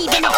に出な